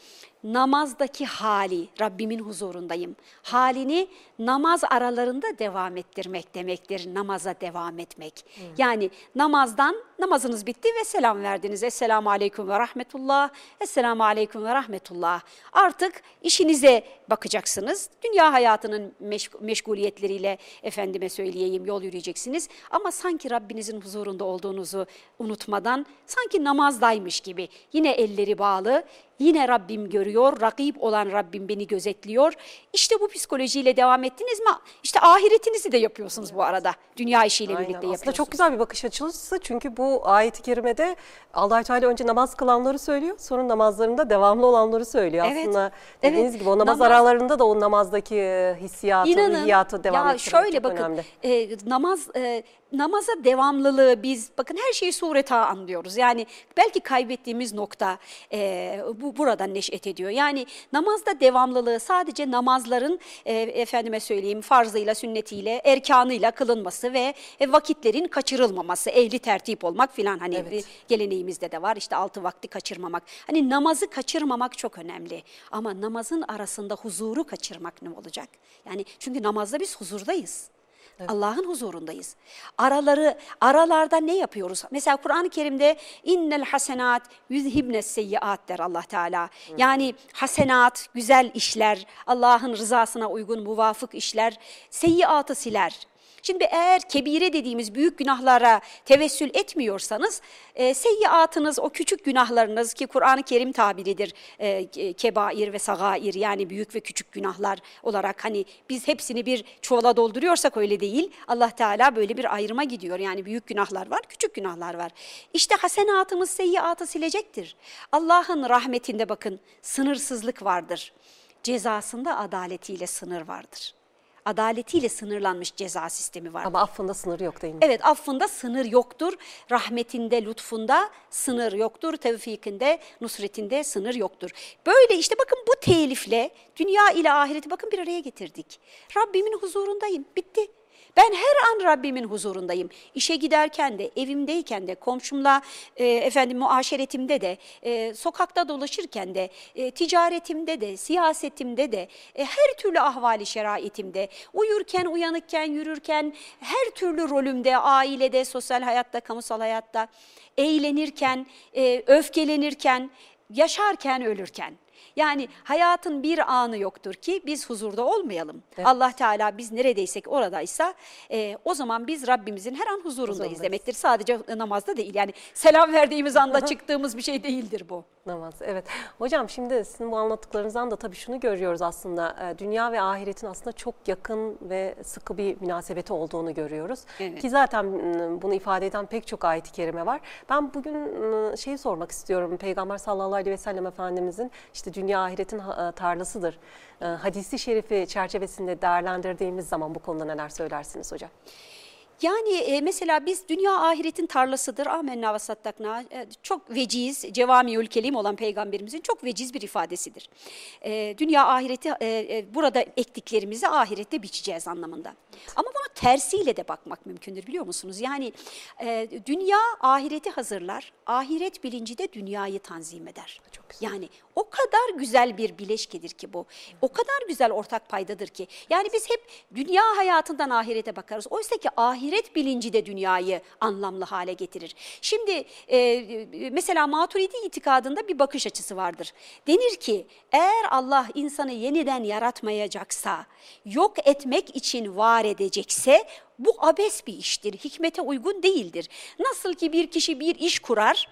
B: Namazdaki hali, Rabbimin huzurundayım. Halini namaz aralarında devam ettirmek demektir. Namaza devam etmek. Yani namazdan namazınız bitti ve selam verdiniz. Esselamu aleyküm ve rahmetullah. Esselamu aleyküm ve rahmetullah. Artık işinize bakacaksınız. Dünya hayatının meş- meşguliyetleriyle efendime söyleyeyim yol yürüyeceksiniz. Ama sanki Rabbinizin huzurunda olduğunuzu unutmadan sanki namazdaymış gibi yine elleri bağlı, Yine Rabbim görüyor, rakip olan Rabbim beni gözetliyor. İşte bu psikolojiyle devam ettiniz mi? İşte ahiretinizi de yapıyorsunuz bu arada. Dünya işiyle
A: Aynen.
B: birlikte
A: Aslında
B: yapıyorsunuz.
A: çok güzel bir bakış açısı çünkü bu ayet-i kerimede allah Teala önce namaz kılanları söylüyor sonra namazlarında devamlı olanları söylüyor.
B: Evet,
A: Aslında
B: evet.
A: dediğiniz gibi o namaz,
B: Namaz-
A: aralarında da o namazdaki hissiyatı,
B: İnanın
A: hiyatı devam
B: ya
A: ettirmek
B: şöyle
A: çok
B: bakın
A: önemli.
B: e, namaz e, namaza devamlılığı biz bakın her şeyi sureta anlıyoruz. Yani belki kaybettiğimiz nokta e, bu buradan neşet ediyor. Yani namazda devamlılığı sadece namazların e, efendime söyleyeyim farzıyla, sünnetiyle, erkanıyla kılınması ve e, vakitlerin kaçırılmaması, ehli tertip olmak filan hani
A: Evet.
B: geleneğimizde de var. İşte altı vakti kaçırmamak. Hani namazı kaçırmamak çok önemli. Ama namazın arasında huzuru kaçırmak ne olacak? Yani çünkü namazda biz huzurdayız. Allah'ın huzurundayız. Araları aralarda ne yapıyoruz? Mesela Kur'an-ı Kerim'de innel hasenat yüzhibne seyyiat der Allah Teala. Yani hasenat, güzel işler, Allah'ın rızasına uygun muvafık işler seyyiatı siler. Şimdi eğer kebire dediğimiz büyük günahlara tevessül etmiyorsanız e, seyyiatınız o küçük günahlarınız ki Kur'an-ı Kerim tabiridir e, ke- kebair ve sagair yani büyük ve küçük günahlar olarak hani biz hepsini bir çuvala dolduruyorsak öyle değil. Allah Teala böyle bir ayrıma gidiyor yani büyük günahlar var küçük günahlar var. İşte hasenatımız seyyiatı silecektir. Allah'ın rahmetinde bakın sınırsızlık vardır. Cezasında adaletiyle sınır vardır. Adaletiyle sınırlanmış ceza sistemi var.
A: Ama affında sınır yok değil mi?
B: Evet affında sınır yoktur. Rahmetinde, lütfunda sınır yoktur. Tevfikinde, nusretinde sınır yoktur. Böyle işte bakın bu telifle dünya ile ahireti bakın bir araya getirdik. Rabbimin huzurundayım. Bitti. Ben her an Rabbimin huzurundayım. İşe giderken de, evimdeyken de, komşumla e, efendim muaşeretimde de, e, sokakta dolaşırken de, e, ticaretimde de, siyasetimde de, e, her türlü ahvali şeraitimde, uyurken, uyanıkken, yürürken, her türlü rolümde, ailede, sosyal hayatta, kamusal hayatta, eğlenirken, e, öfkelenirken, yaşarken, ölürken. Yani hayatın bir anı yoktur ki biz huzurda olmayalım.
A: Evet.
B: Allah Teala biz neredeysek oradaysa e, o zaman biz Rabbimizin her an huzurundayız
A: Huzurundayız.
B: demektir. Sadece namazda değil yani selam verdiğimiz anda çıktığımız bir şey değildir bu.
A: Namaz, evet. Hocam şimdi sizin bu anlattıklarınızdan da tabii şunu görüyoruz aslında. e, Dünya ve ahiretin aslında çok yakın ve sıkı bir münasebeti olduğunu görüyoruz.
B: Evet.
A: Ki zaten bunu ifade eden pek çok ayet-i kerime var. Ben bugün şeyi sormak istiyorum. Peygamber sallallahu aleyhi ve sellem Efendimizin işte dünya ahiretin e, tarlasıdır. e, Hadisi şerifi çerçevesinde değerlendirdiğimiz zaman bu konuda neler söylersiniz hocam?
B: Yani e, mesela biz dünya ahiretin tarlasıdır. Amenna ve sattakna. E, çok veciz, cevamiül kelim olan peygamberimizin çok veciz bir ifadesidir. E, dünya ahireti e, e, burada ektiklerimizi ahirette biçeceğiz anlamında. Ama buna tersiyle de bakmak mümkündür biliyor musunuz? Yani e, dünya ahireti hazırlar. Ahiret bilinci de dünyayı tanzim eder.
A: Çok güzel.
B: Yani o kadar güzel bir bileşkedir ki bu. O kadar güzel ortak paydadır ki. Yani biz hep dünya hayatından ahirete bakarız. Oysa ki ahiret bilinci de dünyayı anlamlı hale getirir. Şimdi e, mesela Maturidi itikadında bir bakış açısı vardır. Denir ki eğer Allah insanı yeniden yaratmayacaksa, yok etmek için var edecekse bu abes bir iştir, hikmete uygun değildir. Nasıl ki bir kişi bir iş kurar,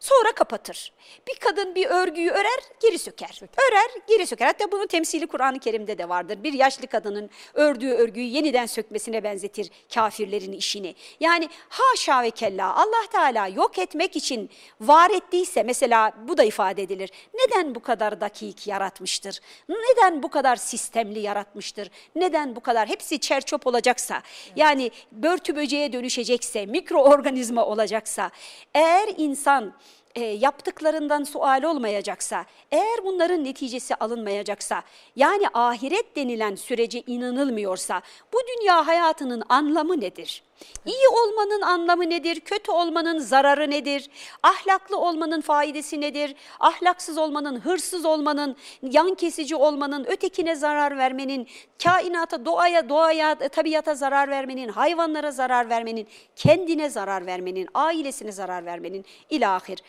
B: Sonra kapatır. Bir kadın bir örgüyü örer, geri söker. Örer, geri söker. Hatta bunun temsili Kur'an-ı Kerim'de de vardır. Bir yaşlı kadının ördüğü örgüyü yeniden sökmesine benzetir kafirlerin işini. Yani haşa ve kella Allah Teala yok etmek için var ettiyse mesela bu da ifade edilir. Neden bu kadar dakik yaratmıştır? Neden bu kadar sistemli yaratmıştır? Neden bu kadar hepsi çerçöp olacaksa yani börtü böceğe dönüşecekse, mikroorganizma olacaksa eğer insan e, yaptıklarından sual olmayacaksa, eğer bunların neticesi alınmayacaksa, yani ahiret denilen sürece inanılmıyorsa, bu dünya hayatının anlamı nedir? İyi olmanın anlamı nedir? Kötü olmanın zararı nedir? Ahlaklı olmanın faidesi nedir? Ahlaksız olmanın, hırsız olmanın, yan kesici olmanın, ötekine zarar vermenin, kainata, doğaya, doğaya, tabiata zarar vermenin, hayvanlara zarar vermenin, kendine zarar vermenin, ailesine zarar vermenin ilahir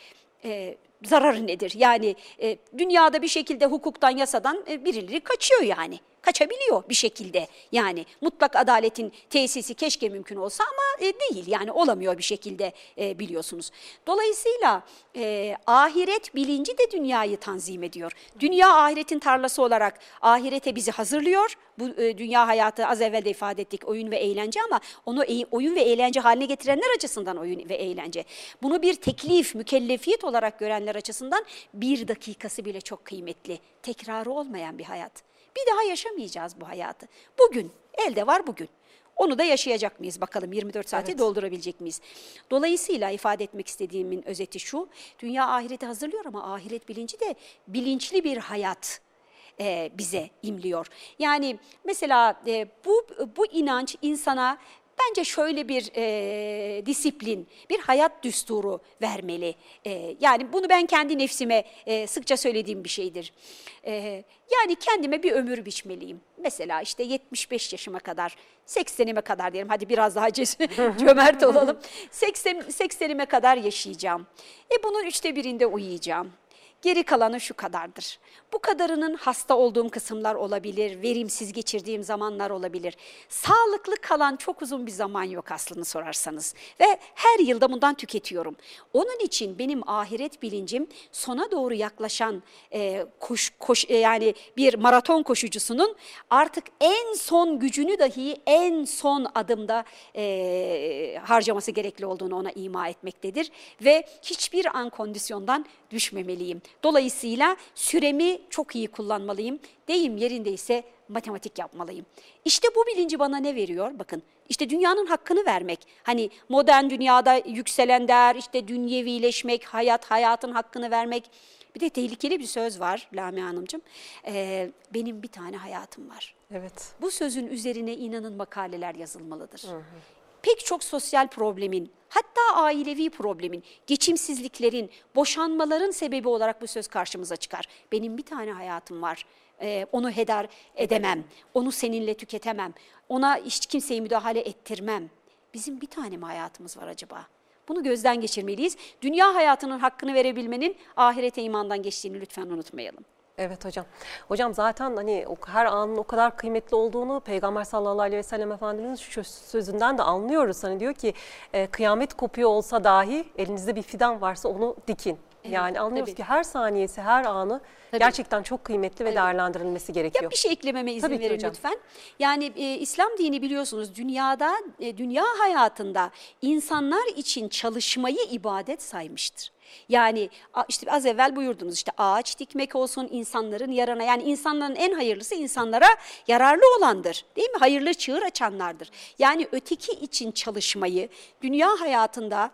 B: e, zararı nedir? Yani e, dünyada bir şekilde hukuktan, yasadan e, birileri kaçıyor yani. Kaçabiliyor bir şekilde yani mutlak adaletin tesisi keşke mümkün olsa ama e, değil yani olamıyor bir şekilde e, biliyorsunuz. Dolayısıyla e, ahiret bilinci de dünyayı tanzim ediyor. Dünya ahiretin tarlası olarak ahirete bizi hazırlıyor. Bu e, dünya hayatı az evvel de ifade ettik oyun ve eğlence ama onu e, oyun ve eğlence haline getirenler açısından oyun ve eğlence. Bunu bir teklif, mükellefiyet olarak görenler açısından bir dakikası bile çok kıymetli. Tekrarı olmayan bir hayat. Bir daha yaşamayacağız bu hayatı. Bugün, elde var bugün. Onu da yaşayacak mıyız bakalım 24 saati
A: Evet.
B: doldurabilecek miyiz? Dolayısıyla ifade etmek istediğimin özeti şu, dünya ahireti hazırlıyor ama ahiret bilinci de bilinçli bir hayat e, bize imliyor. Yani mesela e, bu, bu inanç insana bence şöyle bir e, disiplin, bir hayat düsturu vermeli. E, yani bunu ben kendi nefsime e, sıkça söylediğim bir şeydir. E, yani kendime bir ömür biçmeliyim. Mesela işte 75 yaşıma kadar, 80'ime kadar diyelim, hadi biraz daha cömert olalım. 80, 80'ime kadar yaşayacağım. E bunun üçte birinde uyuyacağım. Geri kalanı şu kadardır. Bu kadarının hasta olduğum kısımlar olabilir, verimsiz geçirdiğim zamanlar olabilir. Sağlıklı kalan çok uzun bir zaman yok aslını sorarsanız. Ve her yılda bundan tüketiyorum. Onun için benim ahiret bilincim sona doğru yaklaşan e, koş, koş, e, yani bir maraton koşucusunun artık en son gücünü dahi en son adımda e, harcaması gerekli olduğunu ona ima etmektedir. Ve hiçbir an kondisyondan düşmemeliyim. Dolayısıyla süremi çok iyi kullanmalıyım. Deyim yerindeyse matematik yapmalıyım. İşte bu bilinci bana ne veriyor? Bakın işte dünyanın hakkını vermek. Hani modern dünyada yükselen değer, işte dünyevileşmek, hayat, hayatın hakkını vermek. Bir de tehlikeli bir söz var Lamia Hanımcığım. Ee, benim bir tane hayatım var.
A: Evet.
B: Bu sözün üzerine inanın makaleler yazılmalıdır. Pek çok sosyal problemin, hatta ailevi problemin, geçimsizliklerin, boşanmaların sebebi olarak bu söz karşımıza çıkar. Benim bir tane hayatım var. Ee, onu heder edemem, onu seninle tüketemem, ona hiç kimseyi müdahale ettirmem. Bizim bir tane mi hayatımız var acaba? Bunu gözden geçirmeliyiz. Dünya hayatının hakkını verebilmenin ahirete imandan geçtiğini lütfen unutmayalım.
A: Evet hocam. Hocam zaten hani her anın o kadar kıymetli olduğunu Peygamber sallallahu aleyhi ve sellem Efendimiz'in şu sözünden de anlıyoruz. Hani diyor ki e, kıyamet kopuyor olsa dahi elinizde bir fidan varsa onu dikin. Yani anlıyoruz
B: tabii.
A: ki her saniyesi, her anı
B: Tabii.
A: gerçekten çok kıymetli ve değerlendirilmesi gerekiyor.
B: Ya bir şey eklememe izin
A: Tabii
B: verin
A: hocam.
B: lütfen. Yani e, İslam dini biliyorsunuz dünyada, e, dünya hayatında insanlar için çalışmayı ibadet saymıştır. Yani işte az evvel buyurdunuz işte ağaç dikmek olsun insanların yarana yani insanların en hayırlısı insanlara yararlı olandır değil mi? Hayırlı çığır açanlardır. Yani öteki için çalışmayı dünya hayatında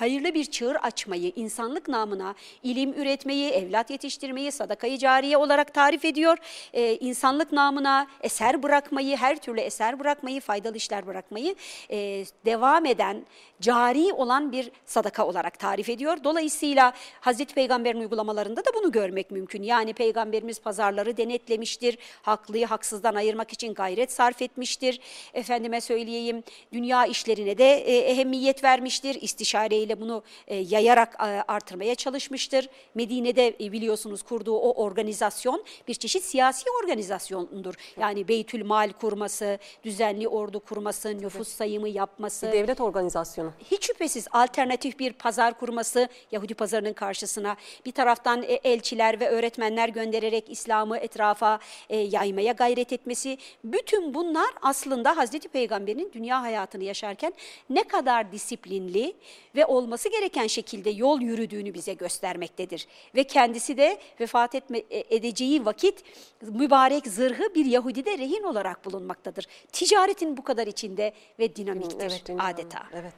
B: hayırlı bir çığır açmayı, insanlık namına ilim üretmeyi, evlat yetiştirmeyi, sadakayı cariye olarak tarif ediyor. Ee, insanlık namına eser bırakmayı, her türlü eser bırakmayı, faydalı işler bırakmayı e, devam eden, cari olan bir sadaka olarak tarif ediyor. Dolayısıyla Hazreti Peygamber'in uygulamalarında da bunu görmek mümkün. Yani Peygamberimiz pazarları denetlemiştir, haklıyı haksızdan ayırmak için gayret sarf etmiştir. Efendime söyleyeyim, dünya işlerine de e, ehemmiyet vermiştir. İstişareyle bunu e, yayarak e, artırmaya çalışmıştır. Medine'de e, biliyorsunuz kurduğu o organizasyon bir çeşit siyasi organizasyondur. Yani Beytül Mal kurması, düzenli ordu kurması, nüfus sayımı yapması.
A: Devlet organizasyonu.
B: Hiç şüphesiz alternatif bir pazar kurması Yahudi pazarının karşısına bir taraftan e, elçiler ve öğretmenler göndererek İslam'ı etrafa e, yaymaya gayret etmesi. Bütün bunlar aslında Hazreti Peygamber'in dünya hayatını yaşarken ne kadar disiplinli ve olması gereken şekilde yol yürüdüğünü bize göstermektedir. Ve kendisi de vefat etme, e, edeceği vakit mübarek zırhı bir Yahudide rehin olarak bulunmaktadır. Ticaretin bu kadar içinde ve dinamiktir
A: Evet, dünyanın-
B: adeta.
A: Evet.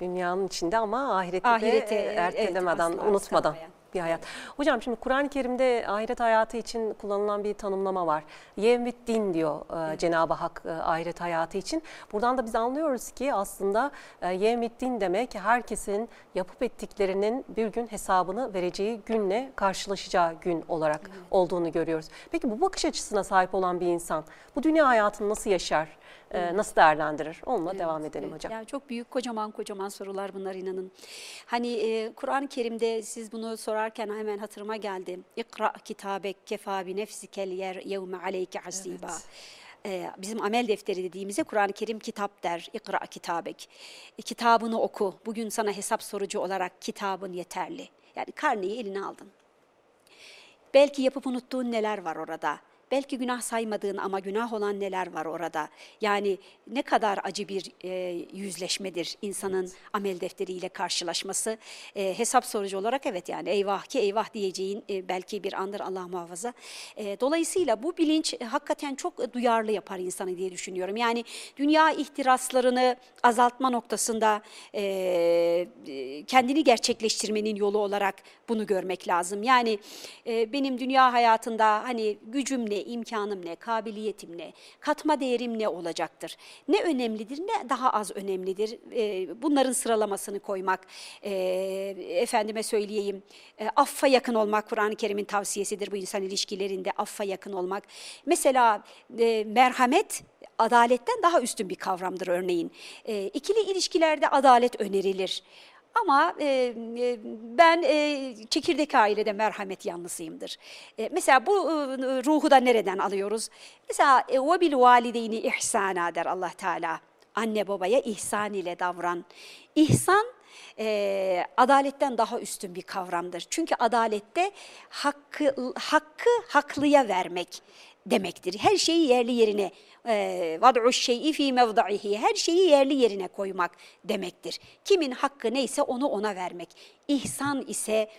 A: Dünyanın içinde ama ahireti,
B: Ahireti,
A: de e,
B: evet,
A: ertelemeden,
B: asla
A: unutmadan
B: sanmayan.
A: Bir hayat. Hocam şimdi Kur'an-ı Kerim'de ahiret hayatı için kullanılan bir tanımlama var. Yevmiddin diyor e, Cenab-ı Hak e, ahiret hayatı için. Buradan da biz anlıyoruz ki aslında e, Yevmiddin demek herkesin yapıp ettiklerinin bir gün hesabını vereceği günle karşılaşacağı gün olarak olduğunu görüyoruz. Peki bu bakış açısına sahip olan bir insan bu dünya hayatını nasıl yaşar? E, nasıl değerlendirir? Onunla devam edelim
B: Evet,
A: hocam.
B: Yani çok büyük kocaman kocaman sorular bunlar inanın. Hani e, Kur'an-ı Kerim'de siz bunu sorarken hemen hatırıma geldi. İkra kitabek kefa bi nefsikel yer yevme aleyke hasiba. E, bizim amel defteri dediğimizde Kur'an-ı Kerim kitap der. İkra kitabek. E, kitabını oku. Bugün sana hesap sorucu olarak kitabın yeterli. Yani karneyi eline aldın. Belki yapıp unuttuğun neler var orada. Belki günah saymadığın ama günah olan neler var orada. Yani ne kadar acı bir e, yüzleşmedir insanın amel defteriyle karşılaşması. E, hesap sorucu olarak evet yani eyvah ki eyvah diyeceğin e, belki bir andır Allah muhafaza. E, dolayısıyla bu bilinç e, hakikaten çok duyarlı yapar insanı diye düşünüyorum. Yani dünya ihtiraslarını azaltma noktasında e, e, kendini gerçekleştirmenin yolu olarak bunu görmek lazım. Yani e, benim dünya hayatında hani gücüm ne, imkanım ne, kabiliyetim ne, katma değerim ne olacaktır? Ne önemlidir, ne daha az önemlidir? E, bunların sıralamasını koymak, e, efendime söyleyeyim, e, affa yakın olmak Kur'an-ı Kerim'in tavsiyesidir bu insan ilişkilerinde, affa yakın olmak. Mesela e, merhamet adaletten daha üstün bir kavramdır örneğin. E, ikili ilişkilerde adalet önerilir. Ama e, e, ben e, çekirdek ailede merhamet yanlısıyımdır. E, mesela bu e, ruhu da nereden alıyoruz? Mesela e, ve bil valideyni ihsana der Allah Teala. Anne babaya ihsan ile davran. İhsan e, adaletten daha üstün bir kavramdır. Çünkü adalette hakkı, hakkı haklıya vermek demektir. Her şeyi yerli yerine e, vad'u şey'i fi mevda'ihi her şeyi yerli yerine koymak demektir. Kimin hakkı neyse onu ona vermek. İhsan ise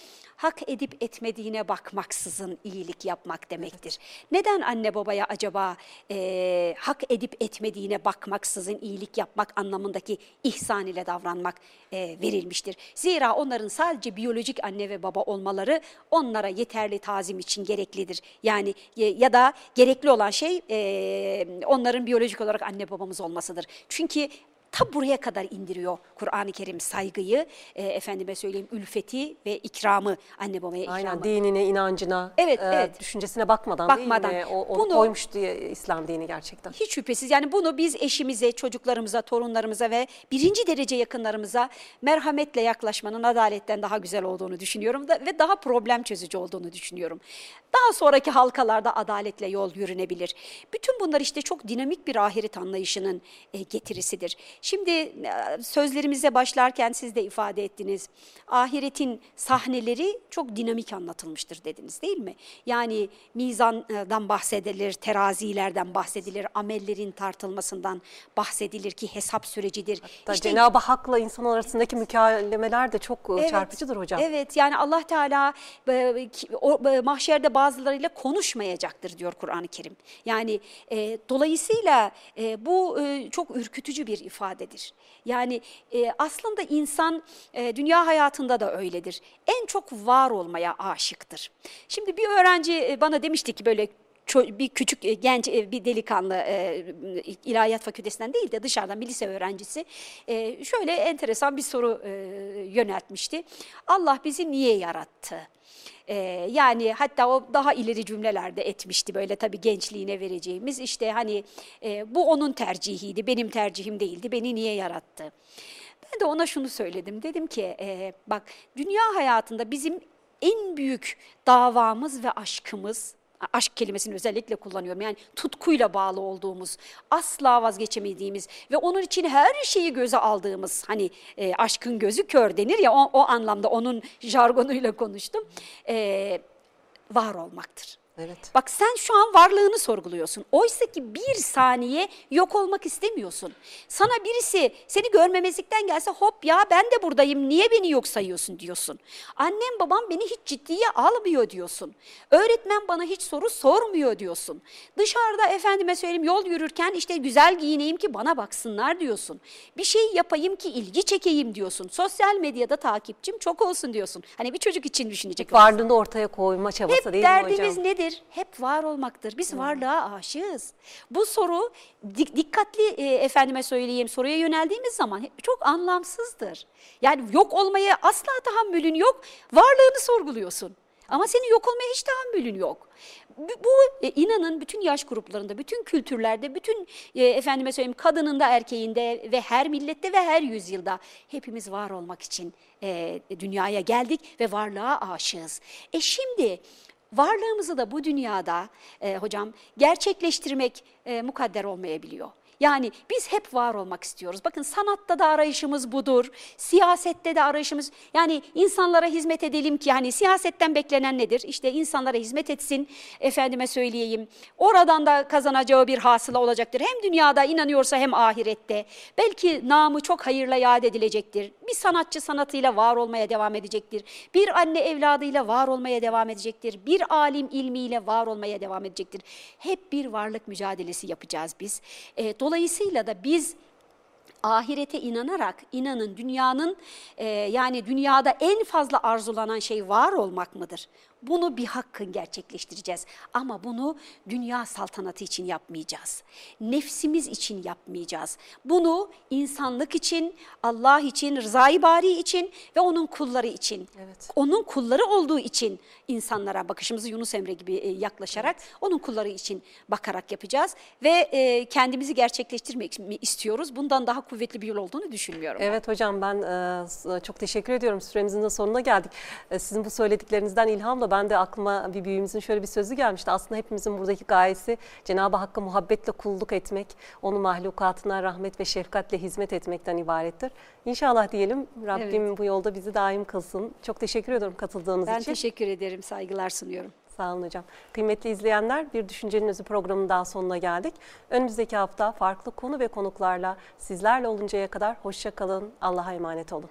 B: hak edip etmediğine bakmaksızın iyilik yapmak demektir. Neden anne babaya acaba e, hak edip etmediğine bakmaksızın iyilik yapmak anlamındaki ihsan ile davranmak e, verilmiştir? Zira onların sadece biyolojik anne ve baba olmaları onlara yeterli tazim için gereklidir. Yani e, ya da gerekli olan şey e, onların biyolojik olarak anne babamız olmasıdır. Çünkü ta buraya kadar indiriyor Kur'an-ı Kerim saygıyı, e, efendime söyleyeyim ülfeti ve ikramı anne babaya ikramı.
A: Aynen dinine, inancına,
B: Evet,
A: e,
B: evet.
A: düşüncesine bakmadan,
B: Bakmadan.
A: değil mi? O, onu
B: Bunu-
A: koymuş diye İslam dini gerçekten.
B: Hiç şüphesiz yani bunu biz eşimize, çocuklarımıza, torunlarımıza ve birinci derece yakınlarımıza merhametle yaklaşmanın adaletten daha güzel olduğunu düşünüyorum da, ve daha problem çözücü olduğunu düşünüyorum. Daha sonraki halkalarda adaletle yol yürünebilir. Bütün bunlar işte çok dinamik bir ahiret anlayışının e, getirisidir. Şimdi e, sözlerimize başlarken siz de ifade ettiniz. Ahiretin sahneleri çok dinamik anlatılmıştır dediniz değil mi? Yani mizandan bahsedilir, terazilerden bahsedilir, amellerin tartılmasından bahsedilir ki hesap sürecidir.
A: Da
B: İşte-
A: Cenab-ı Hak'la insan arasındaki mükalemeler de çok e,
B: Evet,
A: çarpıcıdır hocam.
B: Evet yani Allah Teala mahşerde bazılarıyla konuşmayacaktır diyor Kur'an-ı Kerim. Yani e, dolayısıyla e, bu e, çok ürkütücü bir ifadedir. Yani e, aslında insan e, dünya hayatında da öyledir. En çok var olmaya aşıktır. Şimdi bir öğrenci e, bana demişti ki böyle bir küçük e, genç e, bir delikanlı e, ilahiyat fakültesinden değil de dışarıdan bir lise öğrencisi şöyle enteresan bir soru yöneltmişti. Allah bizi niye yarattı? E, yani hatta o daha ileri cümlelerde etmişti böyle tabii gençliğine vereceğimiz işte hani e, bu onun tercihiydi benim tercihim değildi beni niye yarattı? Ben de ona şunu söyledim dedim ki e, bak dünya hayatında bizim en büyük davamız ve aşkımız aşk kelimesini özellikle kullanıyorum. Yani tutkuyla bağlı olduğumuz, asla vazgeçemediğimiz ve onun için her şeyi göze aldığımız hani e, aşkın gözü kör denir ya o, o anlamda onun jargonuyla konuştum. E, var olmaktır.
A: Evet.
B: Bak sen şu an varlığını sorguluyorsun. Oysa ki bir saniye yok olmak istemiyorsun. Sana birisi seni görmemezlikten gelse hop ya ben de buradayım niye beni yok sayıyorsun diyorsun. Annem babam beni hiç ciddiye almıyor diyorsun. Öğretmen bana hiç soru sormuyor diyorsun. Dışarıda efendime söyleyeyim yol yürürken işte güzel giyineyim ki bana baksınlar diyorsun. Bir şey yapayım ki ilgi çekeyim diyorsun. Sosyal medyada takipçim çok olsun diyorsun. Hani bir çocuk için düşünecek.
A: Varlığını ortaya koyma çabası
B: Hep
A: değil mi hocam?
B: derdimiz nedir? Hep var olmaktır. Biz varlığa aşığız. Bu soru dik- dikkatli e, efendime söyleyeyim soruya yöneldiğimiz zaman çok anlamsızdır. Yani yok olmaya asla tahammülün yok. Varlığını sorguluyorsun. Ama senin yok olmaya hiç tahammülün yok. Bu, e, inanın bütün yaş gruplarında, bütün kültürlerde, bütün e, efendime söyleyeyim kadınında, erkeğinde ve her millette ve her yüzyılda hepimiz var olmak için e, dünyaya geldik ve varlığa aşığız. E şimdi varlığımızı da bu dünyada e, hocam gerçekleştirmek e, mukadder olmayabiliyor. Yani biz hep var olmak istiyoruz. Bakın sanatta da arayışımız budur. Siyasette de arayışımız yani insanlara hizmet edelim ki hani siyasetten beklenen nedir? İşte insanlara hizmet etsin. Efendime söyleyeyim. Oradan da kazanacağı bir hasıla olacaktır. Hem dünyada inanıyorsa hem ahirette. Belki namı çok hayırla yad edilecektir. Bir sanatçı sanatıyla var olmaya devam edecektir. Bir anne evladıyla var olmaya devam edecektir. Bir alim ilmiyle var olmaya devam edecektir. Hep bir varlık mücadelesi yapacağız biz. E, dolayısıyla da biz ahirete inanarak inanın dünyanın e, yani dünyada en fazla arzulanan şey var olmak mıdır? Bunu bir hakkın gerçekleştireceğiz ama bunu dünya saltanatı için yapmayacağız. Nefsimiz için yapmayacağız. Bunu insanlık için, Allah için, rızayı bari için ve onun kulları için.
A: Evet.
B: Onun kulları olduğu için insanlara bakışımızı Yunus Emre gibi e, yaklaşarak onun kulları için bakarak yapacağız ve e, kendimizi gerçekleştirmek istiyoruz. Bundan daha kuvvetli bir yol olduğunu düşünmüyorum.
A: Evet hocam ben e, çok teşekkür ediyorum. Süremizin de sonuna geldik. Sizin bu söylediklerinizden ilhamla ben de aklıma bir büyüğümüzün şöyle bir sözü gelmişti. Aslında hepimizin buradaki gayesi Cenab-ı Hakk'a muhabbetle kulluk etmek, onun mahlukatına rahmet ve şefkatle hizmet etmekten ibarettir. İnşallah diyelim Rabbim bu yolda bizi daim kılsın. Çok teşekkür ediyorum katıldığınız
B: Ben
A: için.
B: teşekkür ederim, saygılar sunuyorum.
A: Sağ olun hocam. Kıymetli izleyenler bir Düşüncenin Özü programının daha sonuna geldik. Önümüzdeki hafta farklı konu ve konuklarla sizlerle oluncaya kadar hoşça kalın. Allah'a emanet olun.